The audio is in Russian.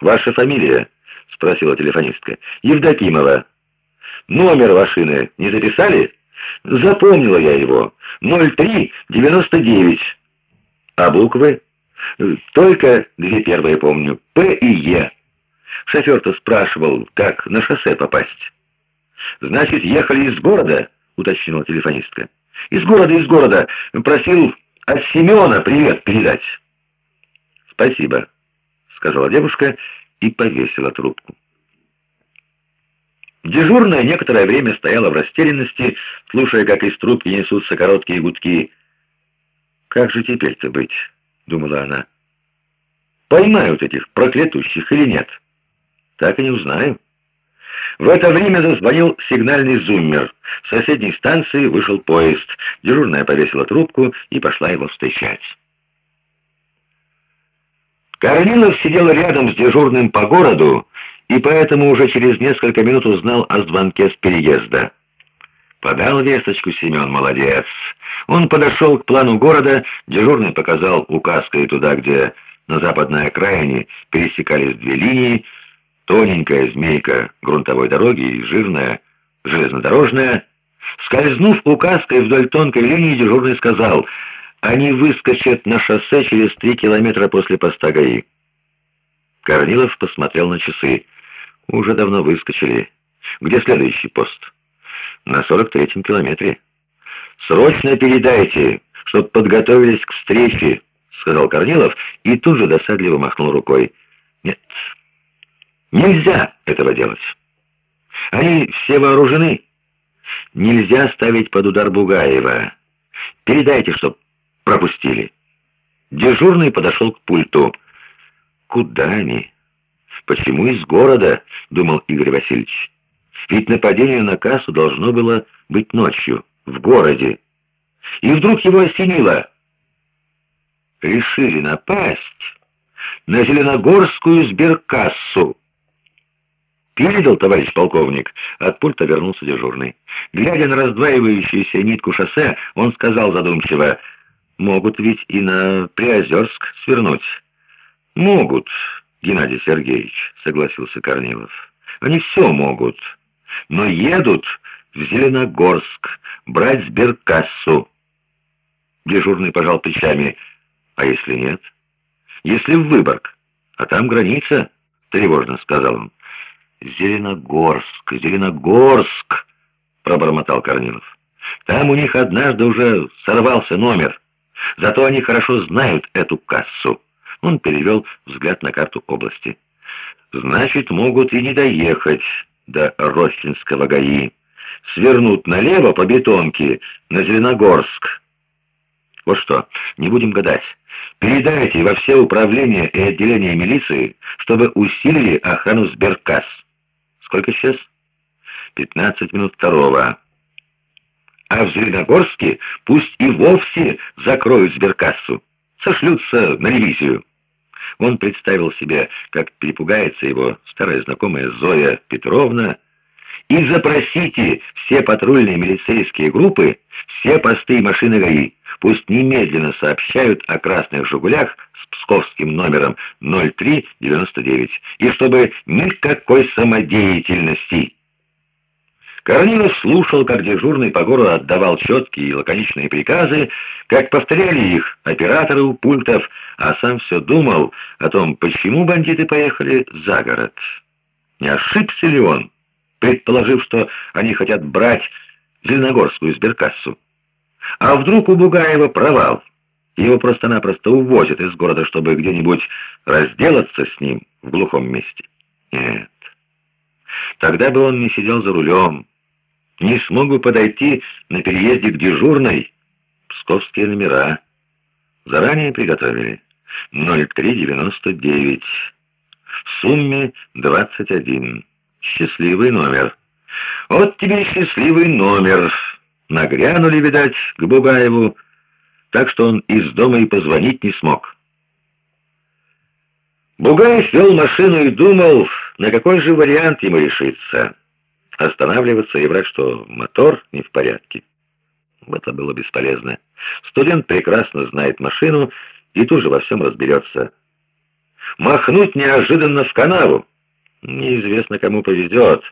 «Ваша фамилия?» — спросила телефонистка. «Евдокимова». «Номер машины не записали?» «Запомнила я его. 0399». «А буквы?» «Только две первые помню. П и Е». Шофер-то спрашивал, как на шоссе попасть. «Значит, ехали из города?» — уточнила телефонистка. «Из города, из города. Просил от Семена привет передать». «Спасибо», — сказала девушка и повесила трубку. Дежурная некоторое время стояла в растерянности, слушая, как из трубки несутся короткие гудки. «Как же теперь-то быть?» — думала она. «Поймают этих проклятущих или нет?» «Так и не узнаю». В это время зазвонил сигнальный зуммер. С соседней станции вышел поезд. Дежурная повесила трубку и пошла его встречать. Корнилов сидел рядом с дежурным по городу и поэтому уже через несколько минут узнал о звонке с переезда. Подал весточку Семен, молодец. Он подошел к плану города, дежурный показал указкой туда, где на западной окраине пересекались две линии, тоненькая змейка грунтовой дороги и жирная железнодорожная. Скользнув указкой вдоль тонкой линии, дежурный сказал — они выскочат на шоссе через три километра после поста ГАИ. Корнилов посмотрел на часы. Уже давно выскочили. Где следующий пост? На сорок третьем километре. Срочно передайте, чтоб подготовились к встрече, сказал Корнилов и тут же досадливо махнул рукой. Нет, нельзя этого делать. Они все вооружены. Нельзя ставить под удар Бугаева. Передайте, чтоб пропустили. Дежурный подошел к пульту. «Куда они? Почему из города?» — думал Игорь Васильевич. «Ведь нападение на кассу должно было быть ночью, в городе. И вдруг его осенило. Решили напасть на Зеленогорскую сберкассу. «Передал, товарищ полковник!» От пульта вернулся дежурный. Глядя на раздваивающуюся нитку шоссе, он сказал задумчиво, Могут ведь и на Приозерск свернуть. Могут, Геннадий Сергеевич, согласился Корнилов. Они все могут. Но едут в Зеленогорск брать сберкассу. Дежурный пожал плечами. А если нет? Если в Выборг, а там граница, тревожно сказал он. Зеленогорск, Зеленогорск, пробормотал Корнилов. Там у них однажды уже сорвался номер. Зато они хорошо знают эту кассу. Он перевел взгляд на карту области. Значит, могут и не доехать до Ростинского ГАИ. Свернут налево по бетонке на Зеленогорск. Вот что, не будем гадать. Передайте во все управления и отделения милиции, чтобы усилили охрану сберкасс. Сколько сейчас? Пятнадцать минут второго а в Зеленогорске пусть и вовсе закроют сберкассу, сошлются на ревизию. Он представил себе, как перепугается его старая знакомая Зоя Петровна, и запросите все патрульные милицейские группы, все посты и машины ГАИ, пусть немедленно сообщают о красных «Жигулях» с псковским номером 0399, и чтобы никакой самодеятельности. Корнилов слушал, как дежурный по городу отдавал четкие и лаконичные приказы, как повторяли их операторы у пультов, а сам все думал о том, почему бандиты поехали за город. Не ошибся ли он, предположив, что они хотят брать Зеленогорскую сберкассу? А вдруг у Бугаева провал? Его просто-напросто увозят из города, чтобы где-нибудь разделаться с ним в глухом месте? Нет. Тогда бы он не сидел за рулем, не смог бы подойти на переезде к дежурной. Псковские номера. Заранее приготовили. 0399. В сумме 21. Счастливый номер. Вот тебе счастливый номер. Нагрянули, видать, к Бугаеву, так что он из дома и позвонить не смог. Бугаев вел машину и думал, на какой же вариант ему решиться останавливаться и врать, что мотор не в порядке. Это было бесполезно. Студент прекрасно знает машину и тоже во всем разберется. махнуть неожиданно в канаву. Неизвестно, кому повезет.